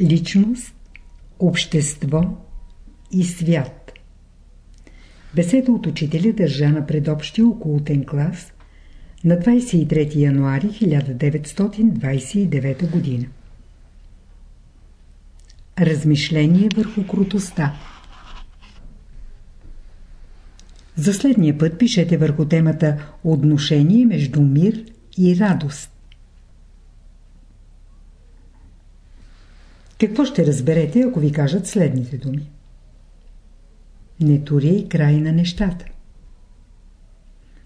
Личност, общество и свят Беседа от учителя държа на предобщия окултен клас на 23 януари 1929 година. Размишление върху крутостта За следния път пишете върху темата Отношение между мир и радост. Какво ще разберете, ако ви кажат следните думи? Не тури край на нещата.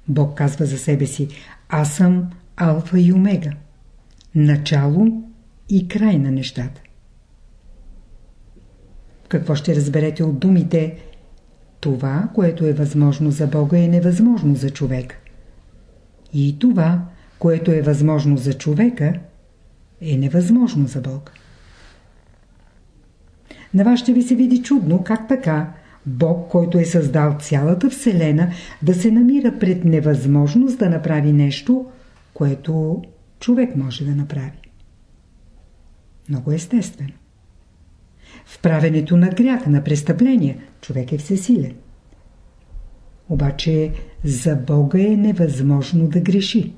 Бог казва за себе си Аз съм алфа и омега. Начало и край на нещата. Какво ще разберете от думите Това, което е възможно за Бога е невъзможно за човек. И това, което е възможно за човека, е невъзможно за Бога. На вас ще ви се види чудно как така Бог, който е създал цялата Вселена, да се намира пред невъзможност да направи нещо, което човек може да направи. Много естествено. В правенето на грях, на престъпления, човек е всесилен. Обаче за Бога е невъзможно да греши.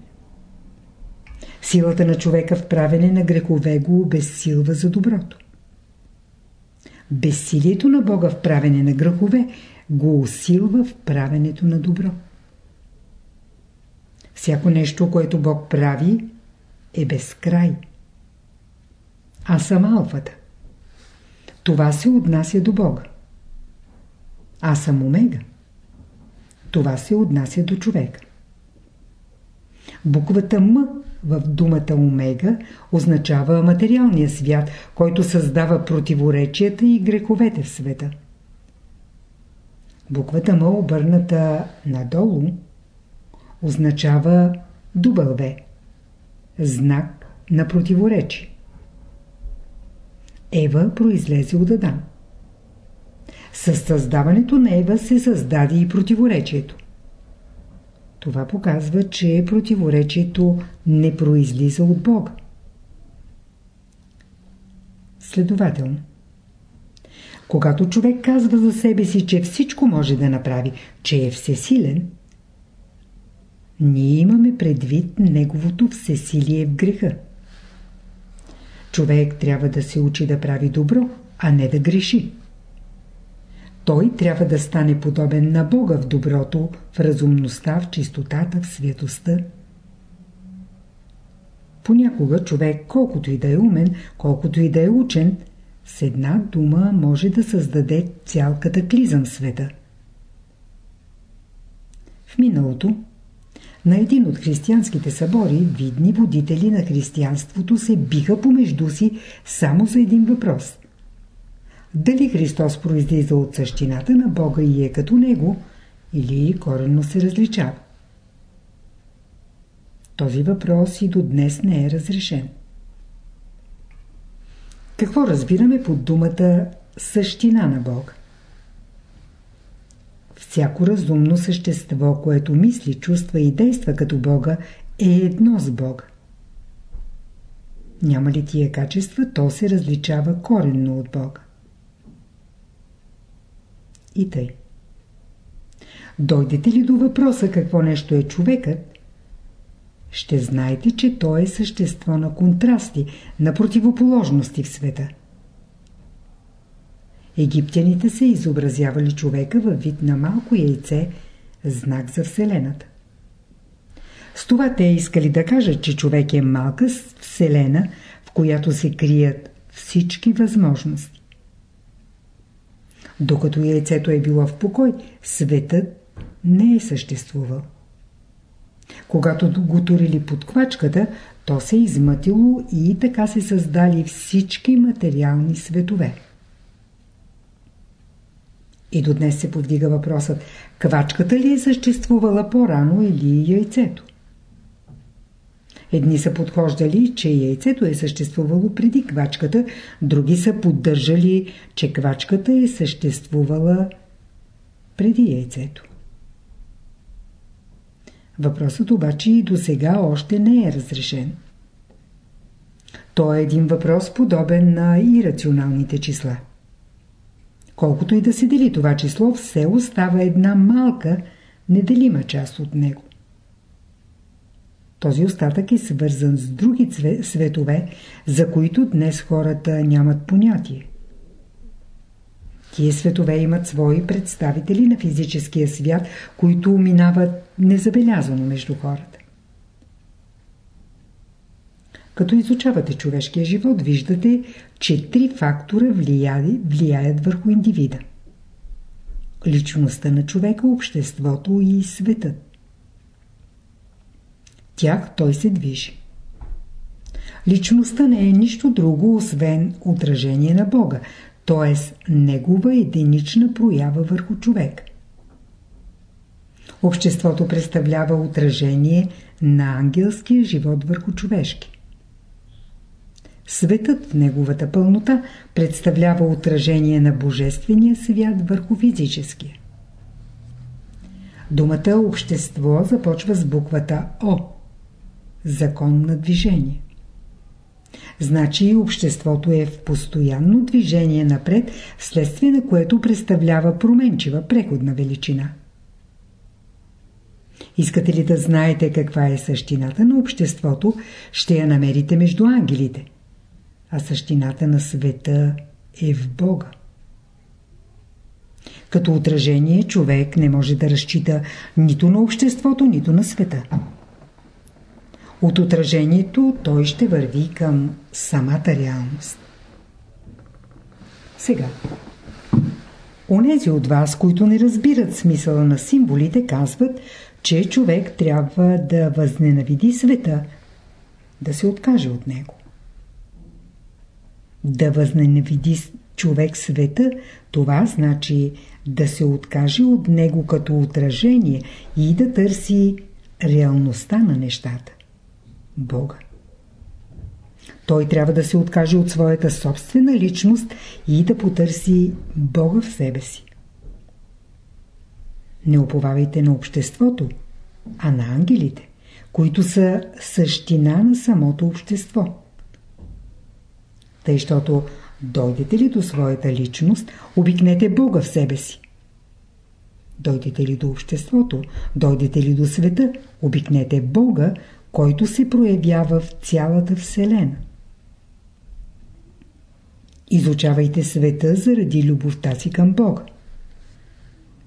Силата на човека в правене на грехове го обезсилва за доброто. Безсилието на Бога в правене на грехове го усилва в правенето на добро. Всяко нещо, което Бог прави, е безкрай. Аз съм алфата. Това се отнася до Бога. Аз съм омега. Това се отнася до човека. Буквата М в думата омега означава материалния свят, който създава противоречията и греховете в света. Буквата М обърната надолу означава W, знак на противоречие. Ева произлезе от Адам. С създаването на Ева се създаде и противоречието. Това показва, че противоречието не произлиза от Бога. Следователно, когато човек казва за себе си, че всичко може да направи, че е всесилен, ние имаме предвид неговото всесилие в греха. Човек трябва да се учи да прави добро, а не да греши той трябва да стане подобен на Бога в доброто, в разумността, в чистотата, в светостта. Понякога човек, колкото и да е умен, колкото и да е учен, с една дума може да създаде цял катаклизъм в света. В миналото, на един от християнските събори, видни водители на християнството се биха помежду си само за един въпрос – дали Христос произлиза от същината на Бога и е като Него, или коренно се различава. Този въпрос и до днес не е разрешен. Какво разбираме под думата същина на Бога? Всяко разумно същество, което мисли, чувства и действа като Бога, е едно с Бога. Няма ли тия качества, то се различава коренно от Бога и тъй. Дойдете ли до въпроса какво нещо е човекът, ще знаете, че той е същество на контрасти, на противоположности в света. Египтяните са изобразявали човека във вид на малко яйце, знак за Вселената. С това те искали да кажат, че човек е малка Вселена, в която се крият всички възможности. Докато яйцето е било в покой, светът не е съществувал. Когато го турили под квачката, то се измътило и така се създали всички материални светове. И до днес се повдига въпросът, квачката ли е съществувала по-рано или яйцето? Едни са подхождали, че яйцето е съществувало преди квачката, други са поддържали, че квачката е съществувала преди яйцето. Въпросът обаче и до сега още не е разрешен. То е един въпрос подобен на ирационалните числа. Колкото и да се дели това число, все остава една малка, неделима част от него. Този остатък е свързан с други светове, за които днес хората нямат понятие. Тие светове имат свои представители на физическия свят, които минават незабелязано между хората. Като изучавате човешкия живот, виждате, че три фактора влияят, върху индивида. Личността на човека, обществото и светът. Тях той се движи. Личността не е нищо друго, освен отражение на Бога, т.е. негова единична проява върху човек. Обществото представлява отражение на ангелския живот върху човешки. Светът в неговата пълнота представлява отражение на божествения свят върху физическия. Думата общество започва с буквата О. Закон на движение. Значи обществото е в постоянно движение напред, вследствие на което представлява променчива преходна величина. Искате ли да знаете каква е същината на обществото, ще я намерите между ангелите. А същината на света е в Бога. Като отражение човек не може да разчита нито на обществото, нито на света. От отражението той ще върви към самата реалност. Сега. Онези от вас, които не разбират смисъла на символите, казват, че човек трябва да възненавиди света, да се откаже от него. Да възненавиди човек света, това значи да се откаже от него като отражение и да търси реалността на нещата. Бога. Той трябва да се откаже от своята собствена личност и да потърси Бога в себе си. Не оповавайте на обществото, а на ангелите, които са същина на самото общество. Тъй, защото дойдете ли до своята личност, обикнете Бога в себе си. Дойдете ли до обществото, дойдете ли до света, обикнете Бога, който се проявява в цялата Вселена. Изучавайте света заради любовта си към Бога.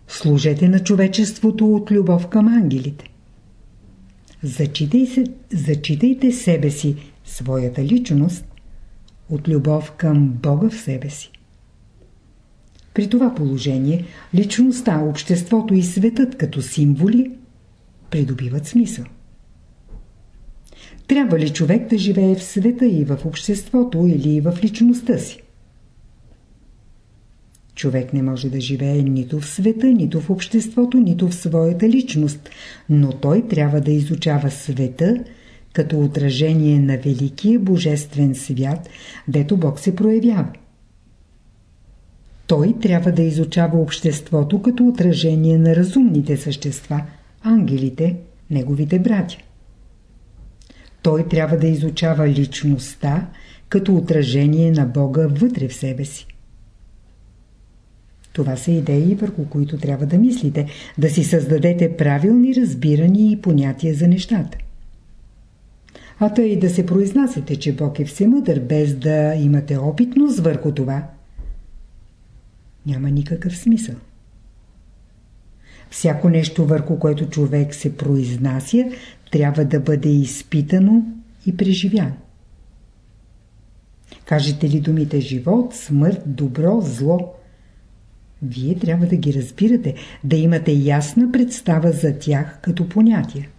Служете на човечеството от любов към ангелите. Зачитайте, зачитайте себе си, своята личност, от любов към Бога в себе си. При това положение личността, обществото и светът като символи придобиват смисъл. Трябва ли човек да живее в света и в обществото или в личността си? Човек не може да живее нито в света, нито в обществото, нито в своята личност, но той трябва да изучава света като отражение на великия божествен свят, дето Бог се проявява. Той трябва да изучава обществото като отражение на разумните същества, ангелите, неговите братя. Той трябва да изучава личността като отражение на Бога вътре в себе си. Това са идеи, върху които трябва да мислите, да си създадете правилни разбирания и понятия за нещата. А тъй да се произнасяте, че Бог е всемъдър, без да имате опитност върху това, няма никакъв смисъл. Всяко нещо, върху което човек се произнася, трябва да бъде изпитано и преживяно. Кажете ли думите живот, смърт, добро, зло? Вие трябва да ги разбирате, да имате ясна представа за тях като понятия.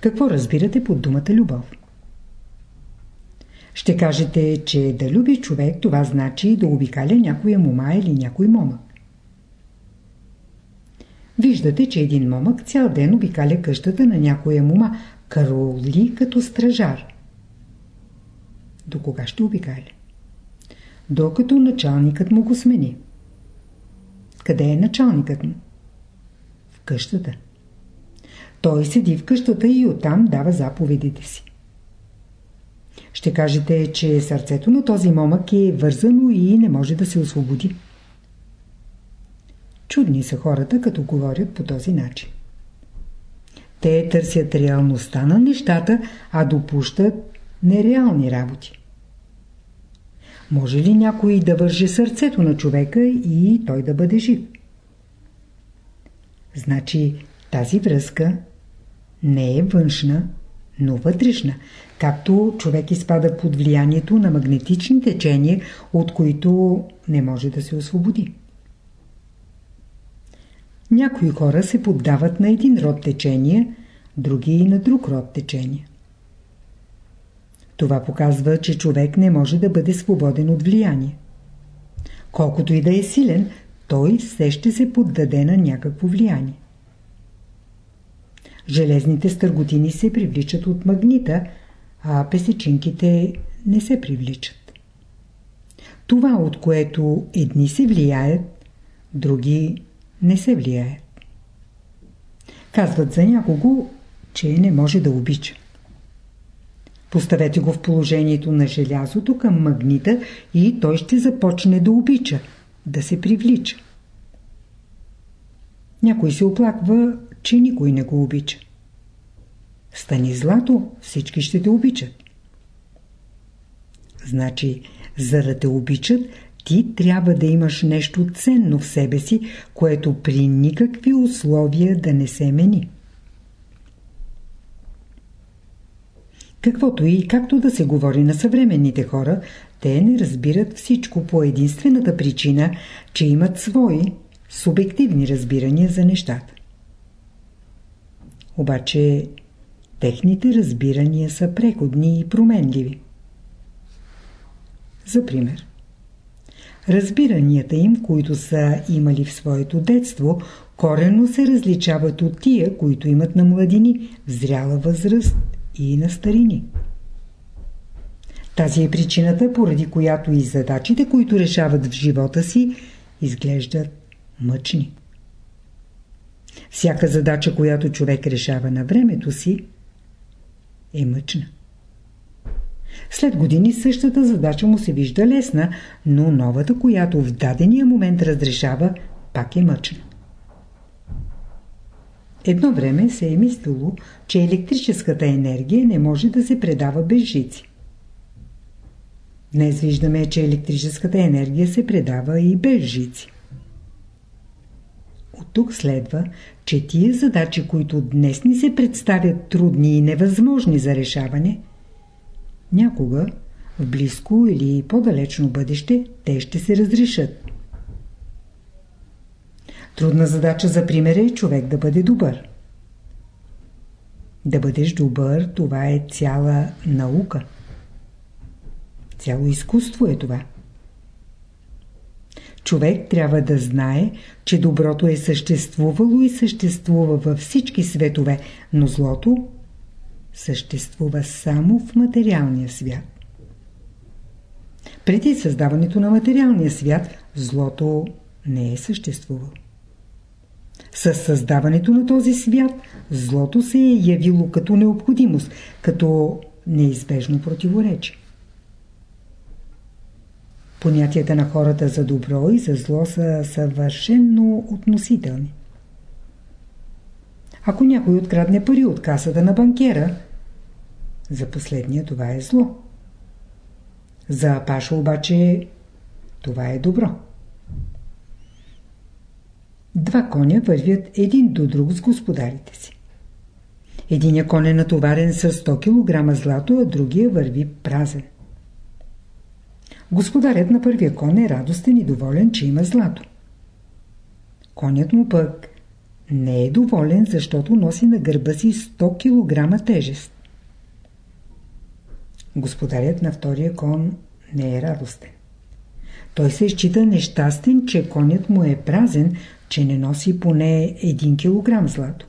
Какво разбирате под думата любов? Ще кажете, че да люби човек, това значи да обикаля някоя мома или някой момък. Виждате, че един момък цял ден обикаля къщата на някоя мума, кароли като стражар. До кога ще обикаля? Докато началникът му го смени. Къде е началникът му? В къщата. Той седи в къщата и оттам дава заповедите си. Ще кажете, че сърцето на този момък е вързано и не може да се освободи. Чудни са хората, като говорят по този начин. Те търсят реалността на нещата, а допущат нереални работи. Може ли някой да върже сърцето на човека и той да бъде жив? Значи тази връзка не е външна, но вътрешна, както човек изпада под влиянието на магнетични течения, от които не може да се освободи. Някои хора се поддават на един род течения, други и на друг род течения. Това показва, че човек не може да бъде свободен от влияние. Колкото и да е силен, той все ще се поддаде на някакво влияние. Железните стърготини се привличат от магнита, а песечинките не се привличат. Това, от което едни се влияят, други не се влияят. Казват за някого, че не може да обича. Поставете го в положението на желязото към магнита и той ще започне да обича, да се привлича. Някой се оплаква, че никой не го обича. Стани злато, всички ще те обичат. Значи, за да те обичат, ти трябва да имаш нещо ценно в себе си, което при никакви условия да не се мени. Каквото и както да се говори на съвременните хора, те не разбират всичко по единствената причина, че имат свои субективни разбирания за нещата. Обаче техните разбирания са преходни и променливи. За пример, разбиранията им, които са имали в своето детство, корено се различават от тия, които имат на младини, в зряла възраст и на старини. Тази е причината, поради която и задачите, които решават в живота си, изглеждат мъчни. Всяка задача, която човек решава на времето си, е мъчна. След години същата задача му се вижда лесна, но новата, която в дадения момент разрешава, пак е мъчна. Едно време се е мислило, че електрическата енергия не може да се предава без жици. Днес виждаме, че електрическата енергия се предава и без жици. От тук следва, че тия задачи, които днес ни се представят трудни и невъзможни за решаване, някога, в близко или по-далечно бъдеще, те ще се разрешат. Трудна задача за пример е човек да бъде добър. Да бъдеш добър, това е цяла наука. Цяло изкуство е това. Човек трябва да знае, че доброто е съществувало и съществува във всички светове, но злото съществува само в материалния свят. Преди създаването на материалния свят, злото не е съществувало. С създаването на този свят, злото се е явило като необходимост, като неизбежно противоречие. Понятията на хората за добро и за зло са съвършенно относителни. Ако някой открадне пари от касата на банкера, за последния това е зло. За Апаша обаче това е добро. Два коня вървят един до друг с господарите си. Единия кон е натоварен с 100 кг злато, а другия върви празен. Господарят на първия кон е радостен и доволен, че има злато. Конят му пък не е доволен, защото носи на гърба си 100 кг тежест. Господарят на втория кон не е радостен. Той се счита нещастен, че конят му е празен, че не носи поне 1 кг злато.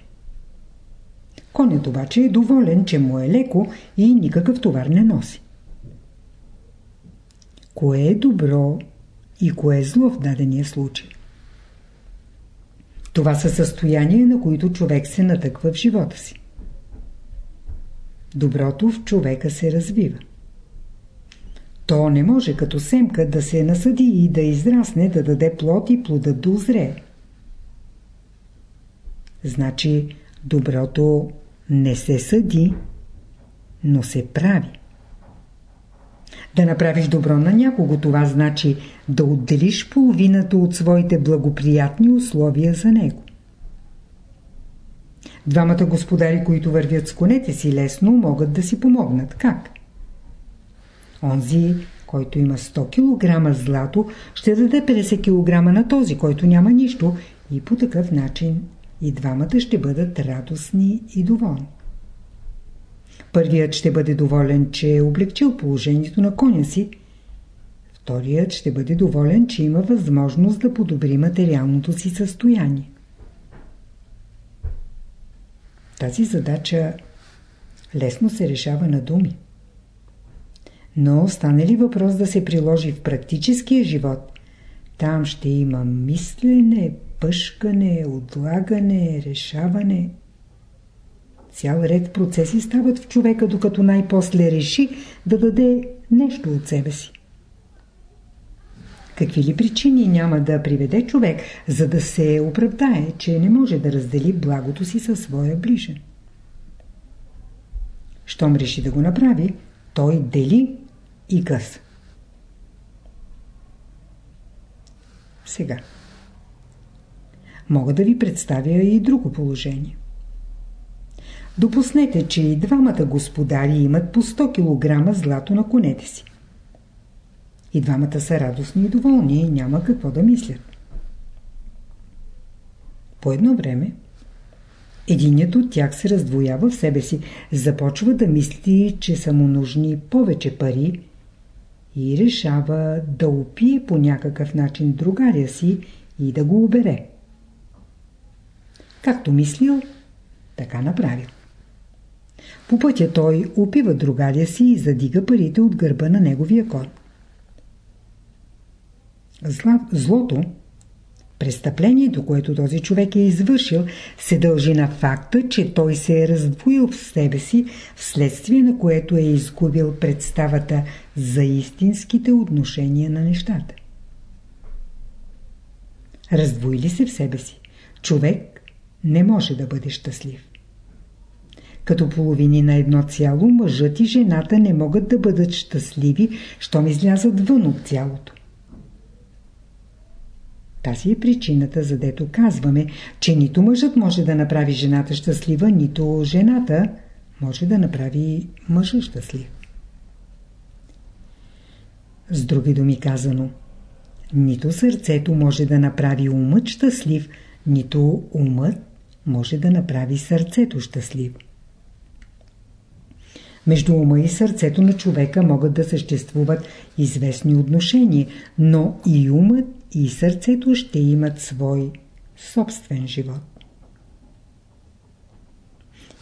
Конят обаче е доволен, че му е леко и никакъв товар не носи. Кое е добро и кое е зло в дадения случай? Това са състояния, на които човек се натъква в живота си. Доброто в човека се развива. То не може като семка да се насъди и да израсне, да даде плод и плодът да озрее. Значи доброто не се съди, но се прави. Да направиш добро на някого, това значи да отделиш половината от своите благоприятни условия за него. Двамата господари, които вървят с конете си лесно, могат да си помогнат. Как? Онзи, който има 100 кг злато, ще даде 50 кг на този, който няма нищо и по такъв начин и двамата ще бъдат радостни и доволни. Първият ще бъде доволен, че е облегчил положението на коня си. Вторият ще бъде доволен, че има възможност да подобри материалното си състояние. Тази задача лесно се решава на думи. Но стане ли въпрос да се приложи в практическия живот, там ще има мислене, пъшкане, отлагане, решаване. Цял ред процеси стават в човека, докато най-после реши да даде нещо от себе си. Какви ли причини няма да приведе човек, за да се оправдае, че не може да раздели благото си със своя ближен? Щом реши да го направи, той дели и къс. Сега. Мога да ви представя и друго положение. Допуснете, че и двамата господари имат по 100 кг злато на конете си. И двамата са радостни и доволни и няма какво да мислят. По едно време, единият от тях се раздвоява в себе си, започва да мисли, че са му нужни повече пари и решава да опие по някакъв начин другаря си и да го обере. Както мислил, така направил. По пътя той опива другаря си и задига парите от гърба на неговия кон. Злото, престъплението, което този човек е извършил, се дължи на факта, че той се е раздвоил в себе си, вследствие на което е изгубил представата за истинските отношения на нещата. Раздвоили се в себе си. Човек не може да бъде щастлив. Като половини на едно цяло, мъжът и жената не могат да бъдат щастливи, щом излязат вън от цялото. Тази е причината, за дето казваме, че нито мъжът може да направи жената щастлива, нито жената може да направи мъжа щастлив. С други думи казано, нито сърцето може да направи умът щастлив, нито умът може да направи сърцето щастлив. Между ума и сърцето на човека могат да съществуват известни отношения, но и умът и сърцето ще имат свой собствен живот.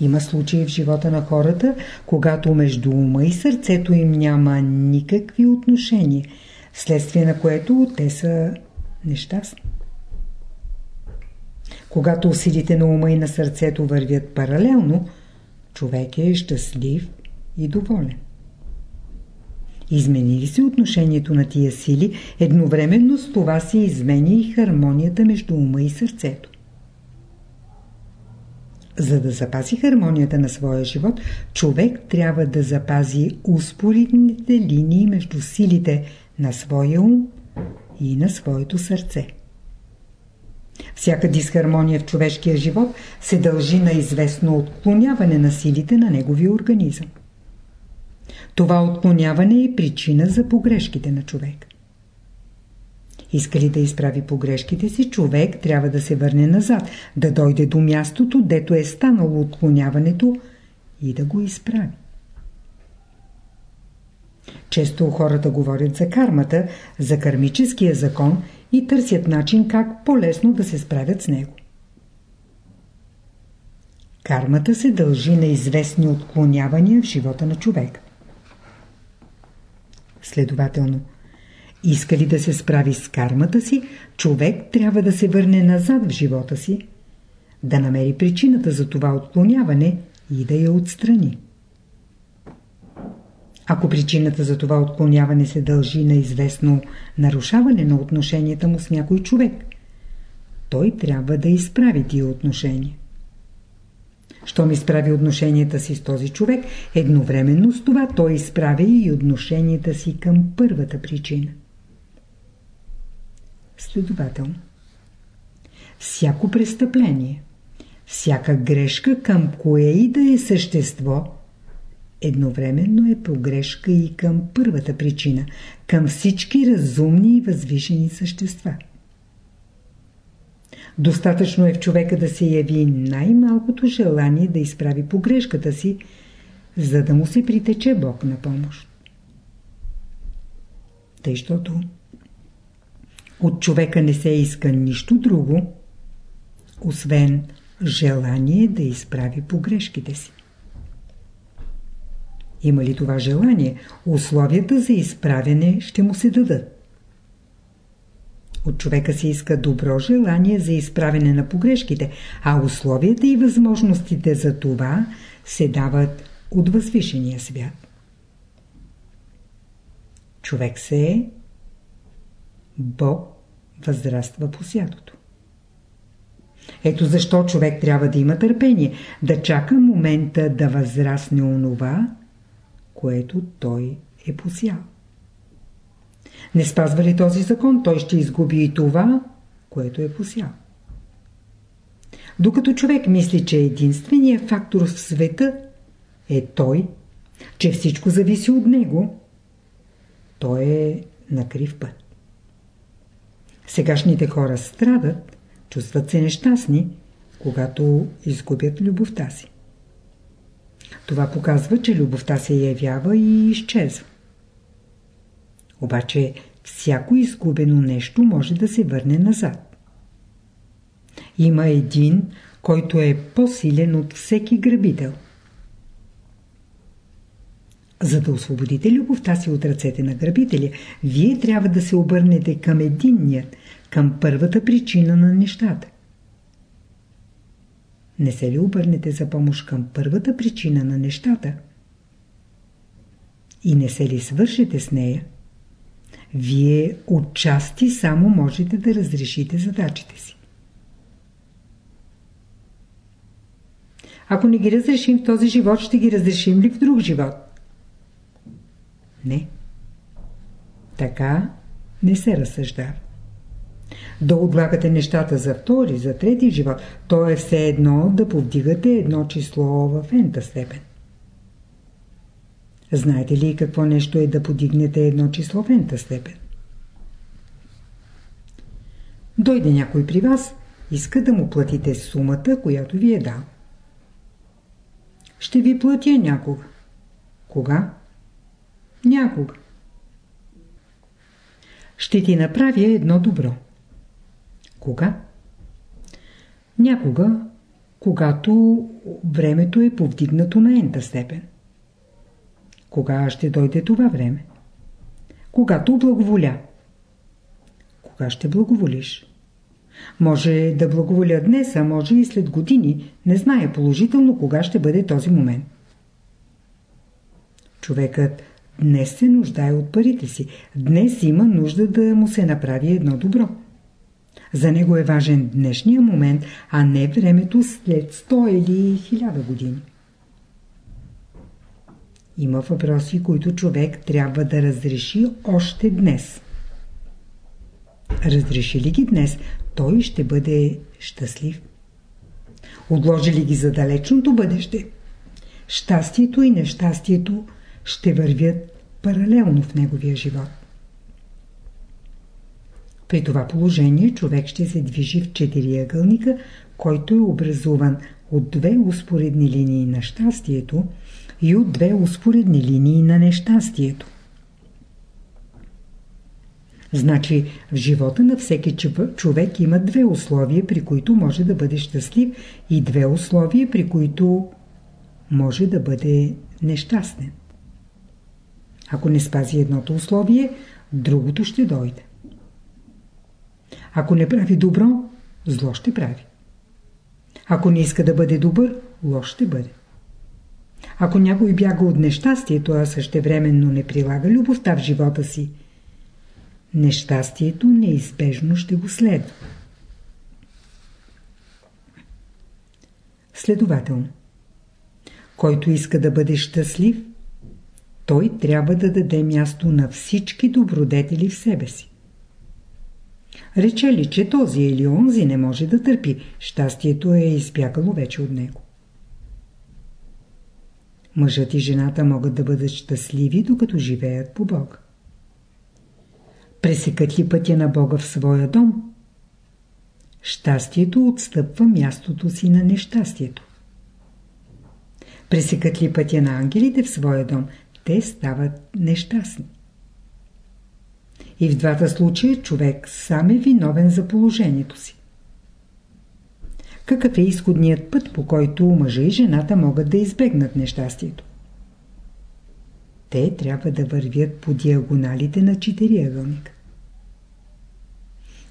Има случаи в живота на хората, когато между ума и сърцето им няма никакви отношения, вследствие на което те са нещастни. Когато усилите на ума и на сърцето вървят паралелно, човек е щастлив и доволен. Измени ли се отношението на тия сили, едновременно с това се изменя и хармонията между ума и сърцето. За да запази хармонията на своя живот, човек трябва да запази успоредните линии между силите на своя ум и на своето сърце. Всяка дисхармония в човешкия живот се дължи на известно отклоняване на силите на неговия организъм. Това отклоняване е причина за погрешките на човек. Иска ли да изправи погрешките си, човек трябва да се върне назад, да дойде до мястото, дето е станало отклоняването и да го изправи. Често хората говорят за кармата, за кармическия закон и търсят начин как по-лесно да се справят с него. Кармата се дължи на известни отклонявания в живота на човека. Следователно, иска ли да се справи с кармата си, човек трябва да се върне назад в живота си, да намери причината за това отклоняване и да я отстрани. Ако причината за това отклоняване се дължи на известно нарушаване на отношенията му с някой човек, той трябва да изправи тия отношения. Щом изправи отношенията си с този човек, едновременно с това той изправя и отношенията си към първата причина. Следователно, всяко престъпление, всяка грешка към кое и да е същество, едновременно е погрешка и към първата причина, към всички разумни и възвишени същества. Достатъчно е в човека да се яви най-малкото желание да изправи погрешката си, за да му се притече Бог на помощ. Тъй, щото от човека не се иска нищо друго, освен желание да изправи погрешките си. Има ли това желание, условията за изправяне ще му се дадат. От човека се иска добро желание за изправене на погрешките, а условията и възможностите за това се дават от възвишения свят. Човек се е, Бог възраства по святото. Ето защо човек трябва да има търпение, да чака момента да възрасне онова, което той е посял. Не спазва ли този закон, той ще изгуби и това, което е посял. Докато човек мисли, че единственият фактор в света е той, че всичко зависи от него, той е на крив път. Сегашните хора страдат, чувстват се нещастни, когато изгубят любовта си. Това показва, че любовта се явява и изчезва. Обаче всяко изгубено нещо може да се върне назад. Има един, който е по-силен от всеки грабител. За да освободите любовта си от ръцете на грабителя, вие трябва да се обърнете към единният, към първата причина на нещата. Не се ли обърнете за помощ към първата причина на нещата и не се ли свършите с нея, вие отчасти само можете да разрешите задачите си. Ако не ги разрешим в този живот, ще ги разрешим ли в друг живот? Не. Така не се разсъждава. Да отлагате нещата за втори, за трети живот, то е все едно да повдигате едно число в ента степен. Знаете ли какво нещо е да подигнете едно число в ента степен? Дойде някой при вас, иска да му платите сумата, която ви е дал. Ще ви платя някога. Кога? Някога. Ще ти направя едно добро. Кога? Някога, когато времето е повдигнато на ента степен. Кога ще дойде това време? Когато благоволя. Кога ще благоволиш? Може да благоволя днес, а може и след години. Не зная положително кога ще бъде този момент. Човекът днес се нуждае от парите си. Днес има нужда да му се направи едно добро. За него е важен днешния момент, а не времето след 100 или 1000 години. Има въпроси, които човек трябва да разреши още днес. Разреши ли ги днес, той ще бъде щастлив. Отложи ли ги за далечното бъдеще, щастието и нещастието ще вървят паралелно в неговия живот. При това положение човек ще се движи в четириъгълника, който е образуван от две успоредни линии на щастието и от две успоредни линии на нещастието. Значи в живота на всеки човек има две условия, при които може да бъде щастлив и две условия, при които може да бъде нещастен. Ако не спази едното условие, другото ще дойде. Ако не прави добро, зло ще прави. Ако не иска да бъде добър, лош ще бъде. Ако някой бяга от нещастието, а същевременно не прилага любовта в живота си, нещастието неизбежно ще го следва. Следователно, който иска да бъде щастлив, той трябва да даде място на всички добродетели в себе си. Рече ли, че този или онзи не може да търпи, щастието е изпякало вече от него. Мъжът и жената могат да бъдат щастливи, докато живеят по Бога. Пресекат ли пътя на Бога в своя дом? Щастието отстъпва мястото си на нещастието. Пресекат ли пътя на ангелите в своя дом? Те стават нещастни. И в двата случая човек сам е виновен за положението си. Какъв е изходният път, по който мъжа и жената могат да избегнат нещастието? Те трябва да вървят по диагоналите на четириъгълника.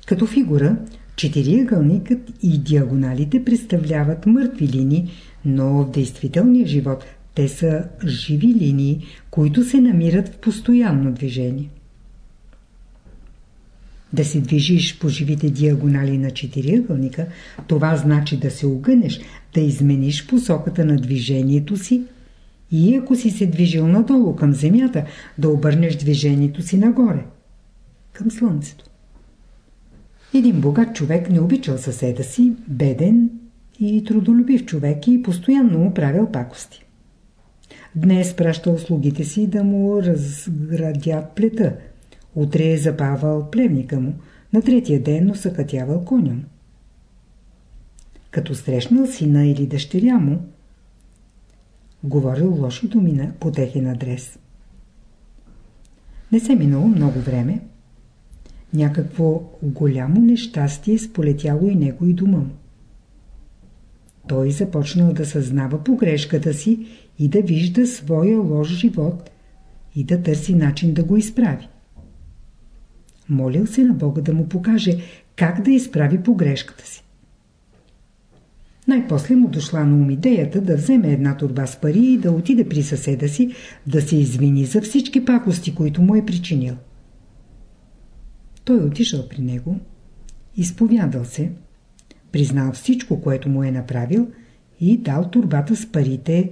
Като фигура, четириъгълникът и диагоналите представляват мъртви линии, но в действителния живот те са живи линии, които се намират в постоянно движение. Да се движиш по живите диагонали на четириъгълника, това значи да се огънеш, да измениш посоката на движението си и ако си се движил надолу към земята, да обърнеш движението си нагоре, към слънцето. Един богат човек не обичал съседа си, беден и трудолюбив човек и постоянно му правил пакости. Днес праща услугите си да му разградят плета. Утре е запавал плевника му. На третия ден усъкътявал коня му. Като срещнал сина или дъщеря му, говорил лоши думи по техен адрес. Не се минало много време. Някакво голямо нещастие сполетяло и него и дума му. Той започнал да съзнава погрешката си и да вижда своя лош живот и да търси начин да го изправи. Молил се на Бога да му покаже как да изправи погрешката си. Най-после му дошла на ум идеята да вземе една турба с пари и да отиде при съседа си да се извини за всички пакости, които му е причинил. Той отишъл при него, изповядал се, признал всичко, което му е направил и дал турбата с парите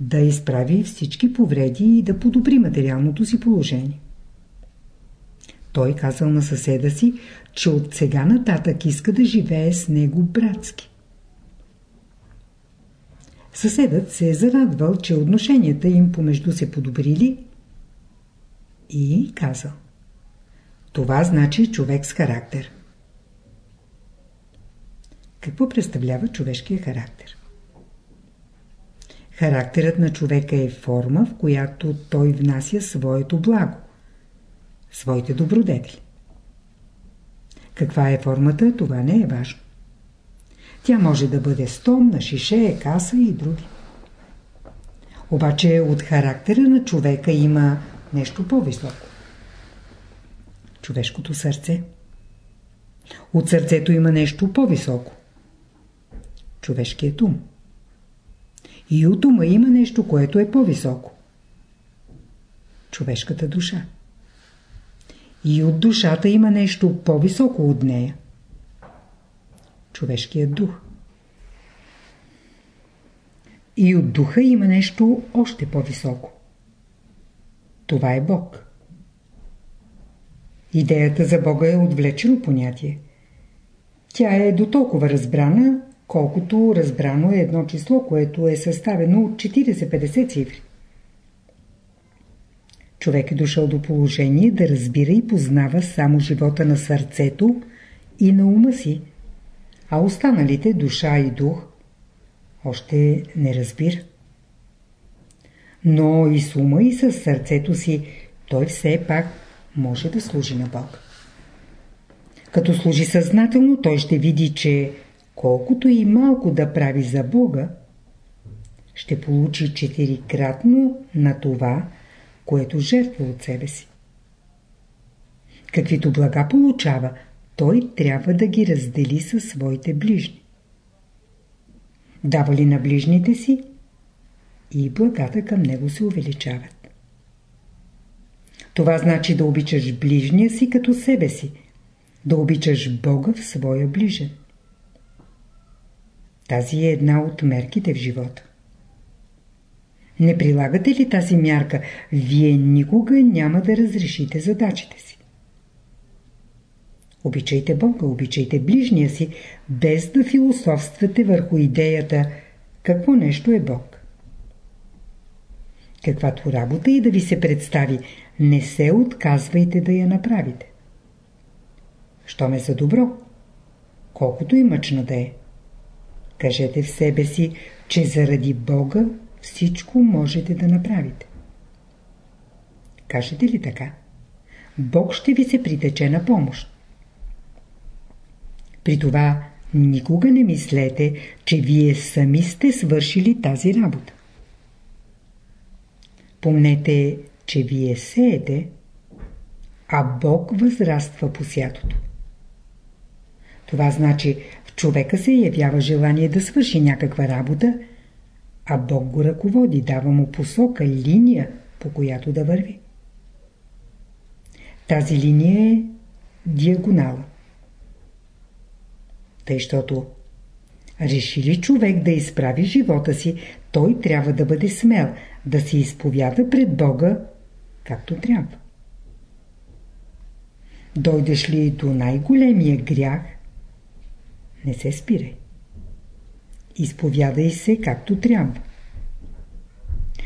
да изправи всички повреди и да подобри материалното си положение. Той казал на съседа си, че от сега нататък иска да живее с него братски. Съседът се е зарадвал, че отношенията им помежду се подобрили и казал. Това значи човек с характер. Какво представлява човешкия характер? Характерът на човека е форма, в която той внася своето благо, своите добродетели. Каква е формата, това не е важно. Тя може да бъде стом, на шише, каса и други. Обаче от характера на човека има нещо по-високо. Човешкото сърце. От сърцето има нещо по-високо. Човешкият ум. И от ума има нещо, което е по-високо. Човешката душа. И от душата има нещо по-високо от нея. Човешкият дух. И от духа има нещо още по-високо. Това е Бог. Идеята за Бога е отвлечено понятие. Тя е до толкова разбрана, колкото разбрано е едно число, което е съставено от 40-50 цифри. Човек е дошъл до положение да разбира и познава само живота на сърцето и на ума си, а останалите душа и дух още не разбира. Но и с ума и с сърцето си той все пак може да служи на Бог. Като служи съзнателно, той ще види, че колкото и малко да прави за Бога, ще получи четирикратно на това, което жертва от себе си. Каквито блага получава, той трябва да ги раздели със своите ближни. Дава ли на ближните си? и благата към него се увеличават. Това значи да обичаш ближния си като себе си, да обичаш Бога в своя ближен. Тази е една от мерките в живота. Не прилагате ли тази мярка, вие никога няма да разрешите задачите си. Обичайте Бога, обичайте ближния си, без да философствате върху идеята какво нещо е Бог. Каквато работа и да ви се представи, не се отказвайте да я направите. Що ме за добро? Колкото и мъчно да е. Кажете в себе си, че заради Бога всичко можете да направите. Кажете ли така? Бог ще ви се притече на помощ. При това никога не мислете, че вие сами сте свършили тази работа. Помнете, че вие сеете, а Бог възраства по сятото. Това значи, в човека се явява желание да свърши някаква работа, а Бог го ръководи, дава му посока, линия, по която да върви. Тази линия е диагонала. Тъй, защото реши ли човек да изправи живота си, той трябва да бъде смел, да се изповяда пред Бога, както трябва. Дойдеш ли до най-големия грях, не се спирай. Изповядай се както трябва.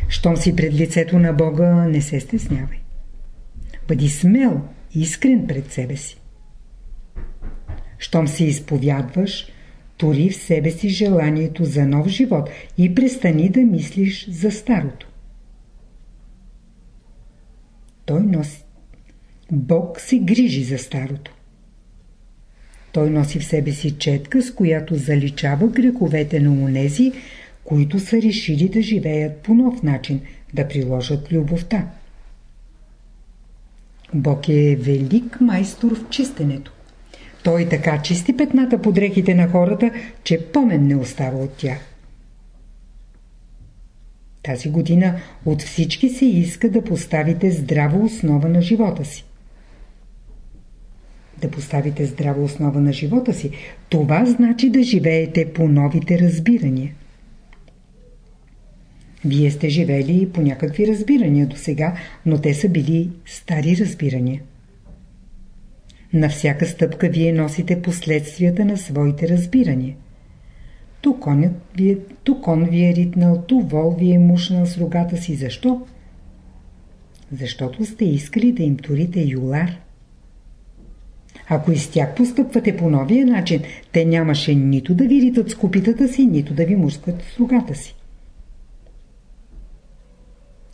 Щом си пред лицето на Бога, не се стеснявай. Бъди смел, искрен пред себе си. Щом се изповядваш, тори в себе си желанието за нов живот и престани да мислиш за старото. Той носи. Бог се грижи за старото. Той носи в себе си четка, с която заличава греховете на унези, които са решили да живеят по нов начин, да приложат любовта. Бог е велик майстор в чистенето. Той така чисти петната под дрехите на хората, че помен не остава от тях. Тази година от всички се иска да поставите здрава основа на живота си. Да поставите здрава основа на живота си, това значи да живеете по новите разбирания. Вие сте живели по някакви разбирания до сега, но те са били стари разбирания. На всяка стъпка вие носите последствията на своите разбирания. Тук он, ви, тук он ви е ритнал, ту вол ви е мушнал с рогата си. Защо? Защото сте искали да им турите юлар. Ако и с тях постъпвате по новия начин, те нямаше нито да ви ритат с копитата си, нито да ви мускат с рогата си.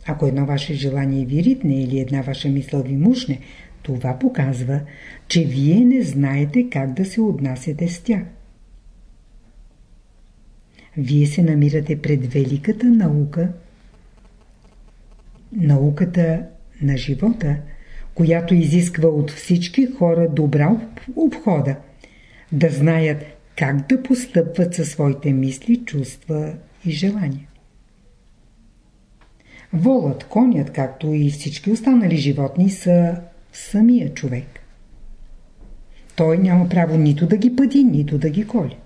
Ако едно ваше желание ви ритне или една ваша мисъл ви мушне, това показва, че вие не знаете как да се отнасяте с тях. Вие се намирате пред великата наука, науката на живота, която изисква от всички хора добра обхода, да знаят как да постъпват със своите мисли, чувства и желания. Волът, конят, както и всички останали животни са самия човек. Той няма право нито да ги пъди, нито да ги коли.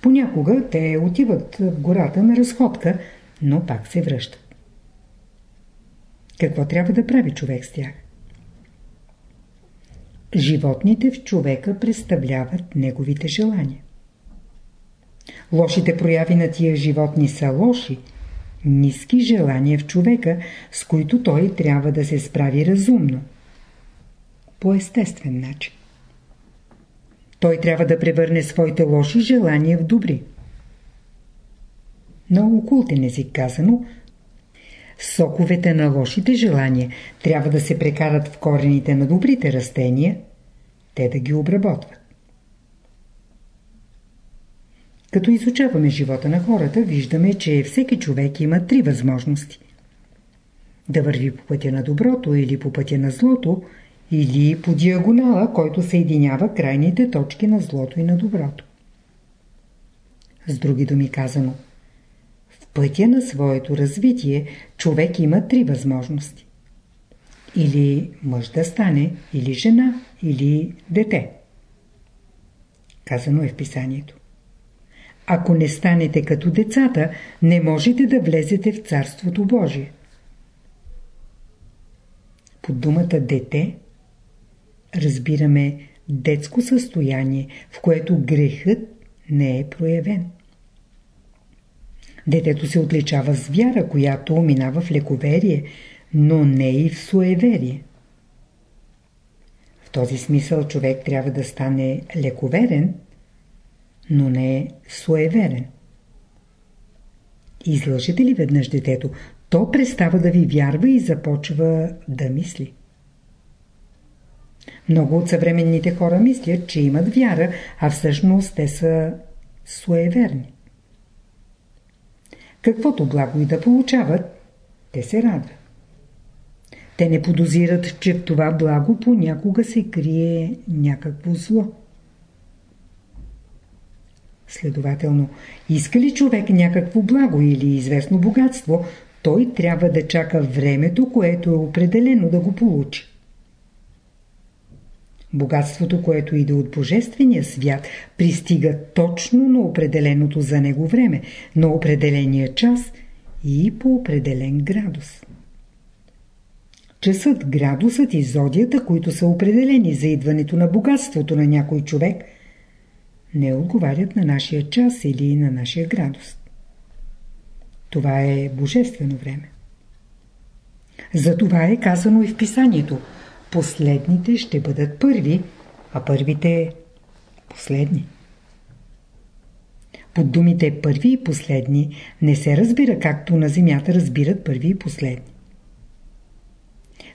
Понякога те отиват в гората на разходка, но пак се връщат. Какво трябва да прави човек с тях? Животните в човека представляват неговите желания. Лошите прояви на тия животни са лоши, ниски желания в човека, с които той трябва да се справи разумно. По естествен начин. Той трябва да превърне своите лоши желания в добри. На окултен език казано, соковете на лошите желания трябва да се прекарат в корените на добрите растения, те да ги обработват. Като изучаваме живота на хората, виждаме, че всеки човек има три възможности. Да върви по пътя на доброто или по пътя на злото, или по диагонала, който съединява крайните точки на злото и на доброто. С други думи казано, пътя на своето развитие човек има три възможности. Или мъж да стане, или жена, или дете. Казано е в писанието. Ако не станете като децата, не можете да влезете в Царството Божие. Под думата дете разбираме детско състояние, в което грехът не е проявен. Детето се отличава с вяра, която минава в лековерие, но не и в суеверие. В този смисъл човек трябва да стане лековерен, но не суеверен. Излъжете ли веднъж детето, то престава да ви вярва и започва да мисли. Много от съвременните хора мислят, че имат вяра, а всъщност те са суеверни. Каквото благо и да получават, те се радват. Те не подозират, че в това благо понякога се крие някакво зло. Следователно, иска ли човек някакво благо или известно богатство, той трябва да чака времето, което е определено да го получи. Богатството, което иде от Божествения свят, пристига точно на определеното за него време, на определения час и по определен градус. Часът, градусът и зодията, които са определени за идването на богатството на някой човек, не отговарят на нашия час или на нашия градус. Това е божествено време. За това е казано и в писанието – последните ще бъдат първи, а първите последни. Под думите първи и последни не се разбира както на земята разбират първи и последни.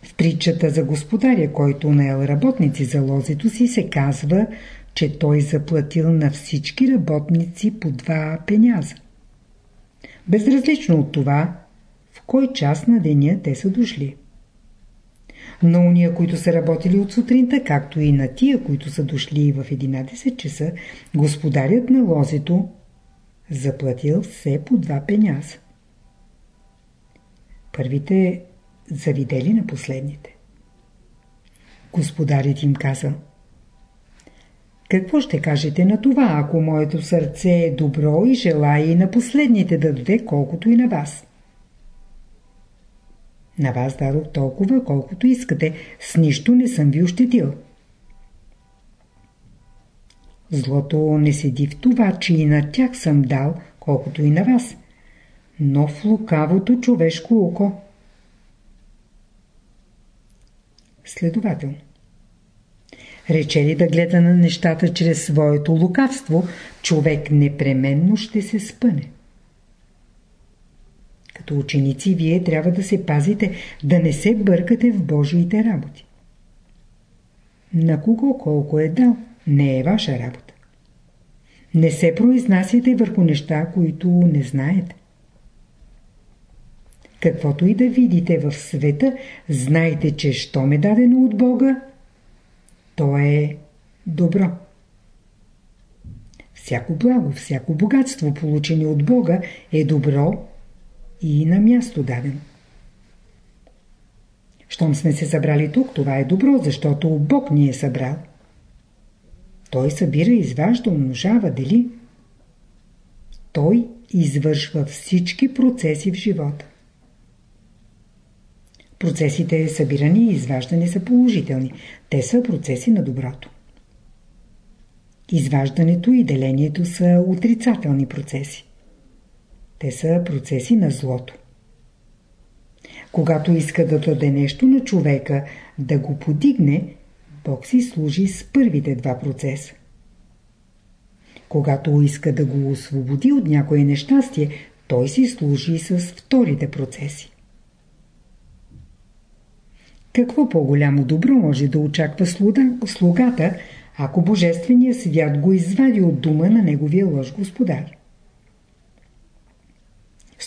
В притчата за господаря, който наел работници за лозето си, се казва, че той заплатил на всички работници по два пеняза. Безразлично от това, в кой час на деня те са дошли на уния, които са работили от сутринта, както и на тия, които са дошли в 11 часа, господарят на лозето заплатил все по два пеняса. Първите завидели на последните. Господарят им каза Какво ще кажете на това, ако моето сърце е добро и желая и на последните да даде колкото и на вас? На вас дадох толкова, колкото искате. С нищо не съм ви ощетил. Злото не седи в това, че и на тях съм дал, колкото и на вас, но в лукавото човешко око. Следователно. Рече ли да гледа на нещата чрез своето лукавство, човек непременно ще се спъне. Като ученици вие трябва да се пазите, да не се бъркате в Божиите работи. На кого колко е дал, не е ваша работа. Не се произнасяте върху неща, които не знаете. Каквото и да видите в света, знайте, че що ме дадено от Бога, то е добро. Всяко благо, всяко богатство, получени от Бога, е добро и на място дадено. Щом сме се събрали тук, това е добро, защото Бог ни е събрал. Той събира, изважда, умножава, дели. Той извършва всички процеси в живота. Процесите събиране и изваждане са положителни. Те са процеси на доброто. Изваждането и делението са отрицателни процеси. Те са процеси на злото. Когато иска да даде нещо на човека, да го подигне, Бог си служи с първите два процеса. Когато иска да го освободи от някое нещастие, той си служи с вторите процеси. Какво по-голямо добро може да очаква слугата, ако Божественият свят го извади от дума на неговия лъж господар?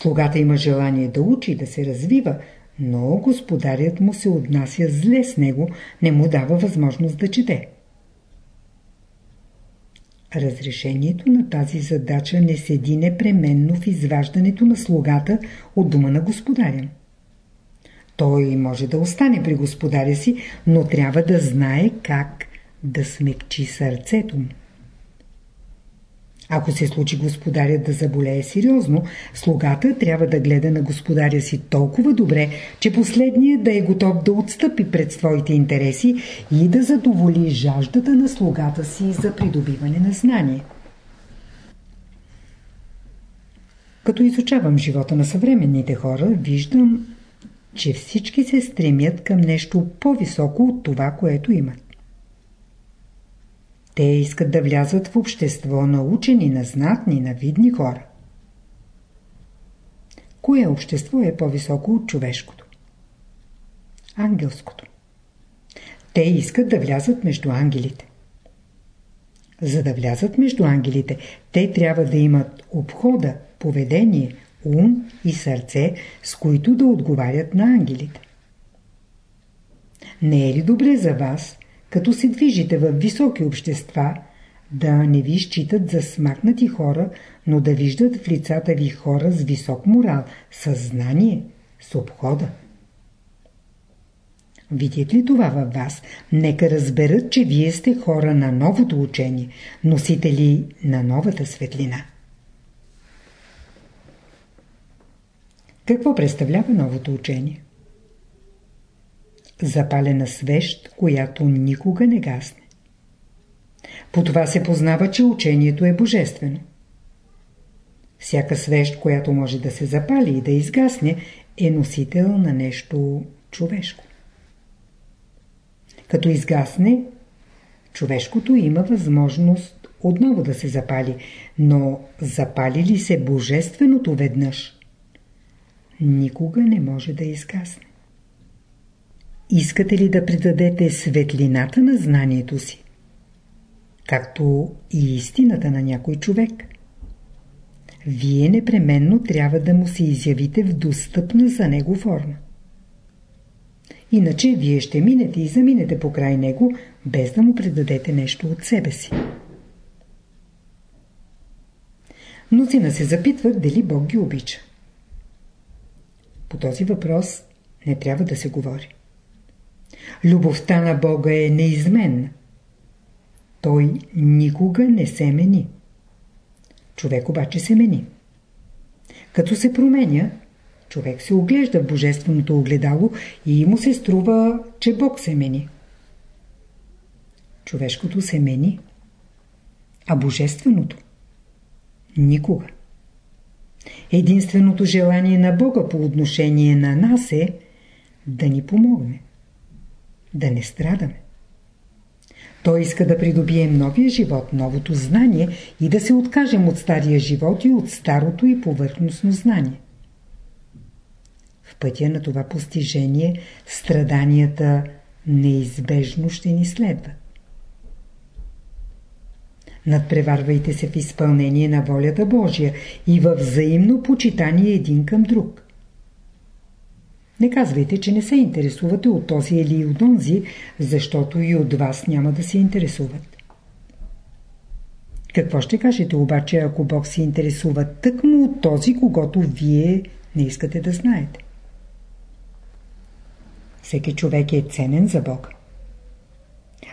Слугата има желание да учи, да се развива, но господарят му се отнася зле с него, не му дава възможност да чете. разрешението на тази задача не седи непременно в изваждането на слугата от дома на господаря. Той може да остане при господаря си, но трябва да знае как да смекчи сърцето му. Ако се случи господарят да заболее сериозно, слугата трябва да гледа на господаря си толкова добре, че последният да е готов да отстъпи пред своите интереси и да задоволи жаждата на слугата си за придобиване на знание. Като изучавам живота на съвременните хора, виждам, че всички се стремят към нещо по-високо от това, което имат. Те искат да влязат в общество на учени, на знатни, на видни хора. Кое общество е по-високо от човешкото? Ангелското. Те искат да влязат между ангелите. За да влязат между ангелите, те трябва да имат обхода, поведение, ум и сърце, с които да отговарят на ангелите. Не е ли добре за вас като се движите в високи общества, да не ви считат за смакнати хора, но да виждат в лицата ви хора с висок морал, съзнание, с обхода. Видят ли това във вас, нека разберат, че вие сте хора на новото учение, носители на новата светлина. Какво представлява новото учение? Запалена свещ, която никога не гасне. По това се познава, че учението е божествено. Всяка свещ, която може да се запали и да изгасне, е носител на нещо човешко. Като изгасне, човешкото има възможност отново да се запали, но запали ли се божественото веднъж, никога не може да изгасне. Искате ли да придадете светлината на знанието си? Както и истината на някой човек? Вие непременно трябва да му се изявите в достъпна за него форма. Иначе вие ще минете и заминете покрай него, без да му предадете нещо от себе си. Мнозина се запитват дали Бог ги обича. По този въпрос не трябва да се говори. Любовта на Бога е неизменна. Той никога не се мени. Човек обаче се мени. Като се променя, човек се оглежда в божественото огледало и му се струва, че Бог се мени. Човешкото се мени, а божественото – никога. Единственото желание на Бога по отношение на нас е да ни помогне да не страдаме. Той иска да придобием новия живот, новото знание и да се откажем от стария живот и от старото и повърхностно знание. В пътя на това постижение страданията неизбежно ще ни следват. Надпреварвайте се в изпълнение на волята Божия и във взаимно почитание един към друг. Не казвайте, че не се интересувате от този или от онзи, защото и от вас няма да се интересуват. Какво ще кажете обаче, ако Бог се интересува тъкмо от този, когато вие не искате да знаете? Всеки човек е ценен за Бог.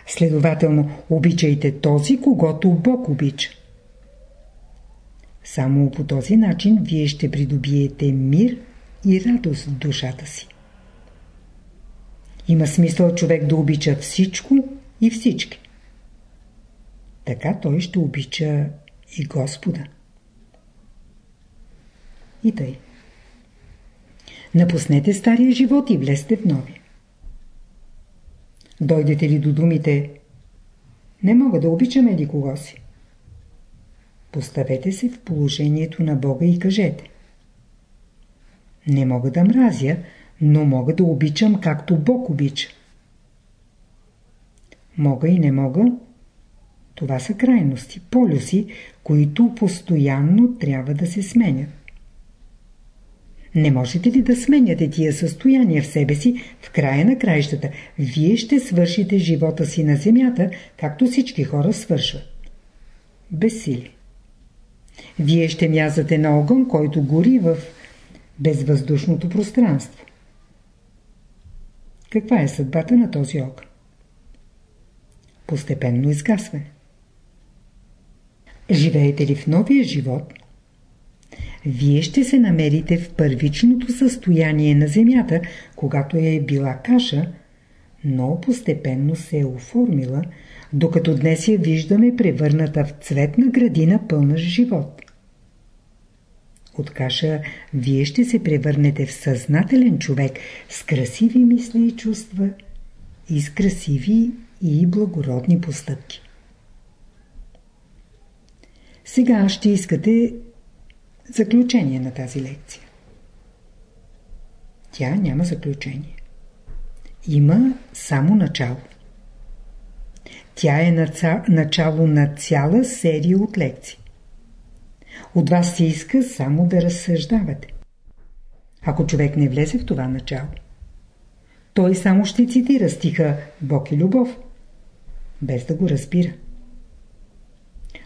Следователно, обичайте този, когато Бог обича. Само по този начин вие ще придобиете мир и радост в душата си. Има смисъл човек да обича всичко и всички. Така той ще обича и Господа. И тъй. Напуснете стария живот и влезте в нови. Дойдете ли до думите Не мога да обичам еди кого си. Поставете се в положението на Бога и кажете Не мога да мразя, но мога да обичам както Бог обича. Мога и не мога. Това са крайности, полюси, които постоянно трябва да се сменят. Не можете ли да сменяте тия състояния в себе си в края на краищата? Вие ще свършите живота си на земята, както всички хора свършват. безсили. Вие ще мязате на огън, който гори в безвъздушното пространство. Каква е съдбата на този огън? Постепенно изгасване. Живеете ли в новия живот? Вие ще се намерите в първичното състояние на Земята, когато е била каша, но постепенно се е оформила, докато днес я виждаме превърната в цветна градина пълна с живот. От каша вие ще се превърнете в съзнателен човек с красиви мисли и чувства и с красиви и благородни постъпки. Сега ще искате заключение на тази лекция. Тя няма заключение. Има само начало. Тя е начало на цяла серия от лекции. От вас се иска само да разсъждавате. Ако човек не влезе в това начало, той само ще цитира стиха Бог и любов, без да го разбира.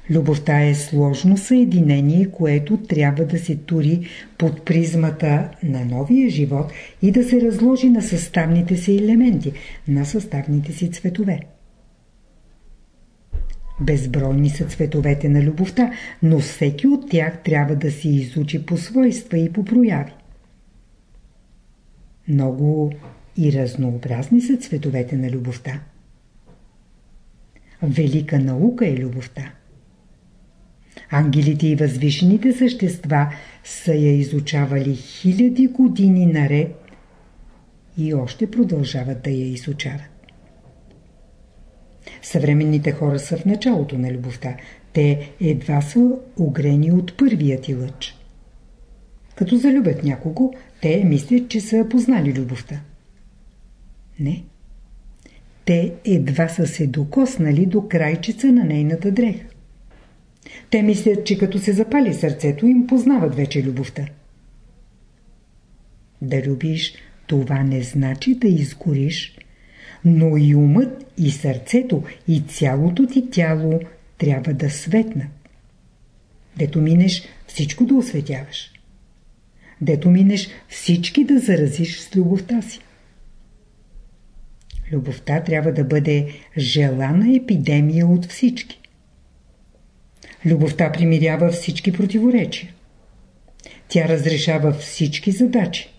Любовта е сложно съединение, което трябва да се тури под призмата на новия живот и да се разложи на съставните си елементи, на съставните си цветове. Безбройни са цветовете на любовта, но всеки от тях трябва да се изучи по свойства и по прояви. Много и разнообразни са цветовете на любовта. Велика наука е любовта. Ангелите и възвишените същества са я изучавали хиляди години наред и още продължават да я изучават. Съвременните хора са в началото на любовта. Те едва са огрени от първият ти лъч. Като залюбят някого, те мислят, че са познали любовта. Не. Те едва са се докоснали до крайчица на нейната дреха. Те мислят, че като се запали сърцето им, познават вече любовта. Да любиш, това не значи да изгориш, но и умът, и сърцето, и цялото ти тяло трябва да светнат. Дето минеш, всичко да осветяваш. Дето минеш, всички да заразиш с любовта си. Любовта трябва да бъде желана епидемия от всички. Любовта примирява всички противоречия. Тя разрешава всички задачи.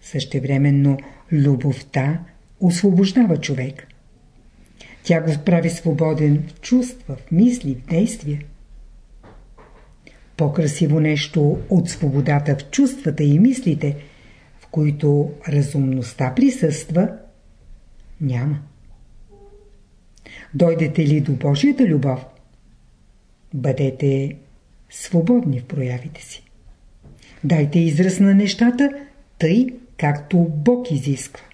Същевременно любовта освобождава човек. Тя го прави свободен в чувства, в мисли, в действия. По-красиво нещо от свободата в чувствата и мислите, в които разумността присъства, няма. Дойдете ли до Божията любов, бъдете свободни в проявите си. Дайте израз на нещата, тъй както Бог изисква.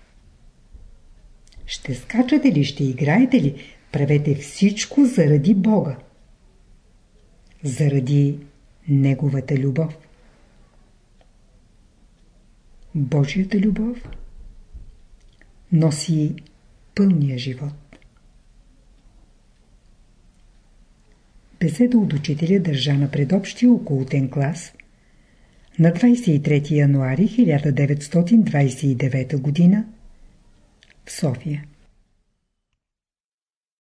Ще скачате ли, ще играете ли, правете всичко заради Бога. Заради Неговата любов. Божията любов носи пълния живот. Беседа от учителя държа на предобщия околотен клас на 23 януари 1929 г. в София.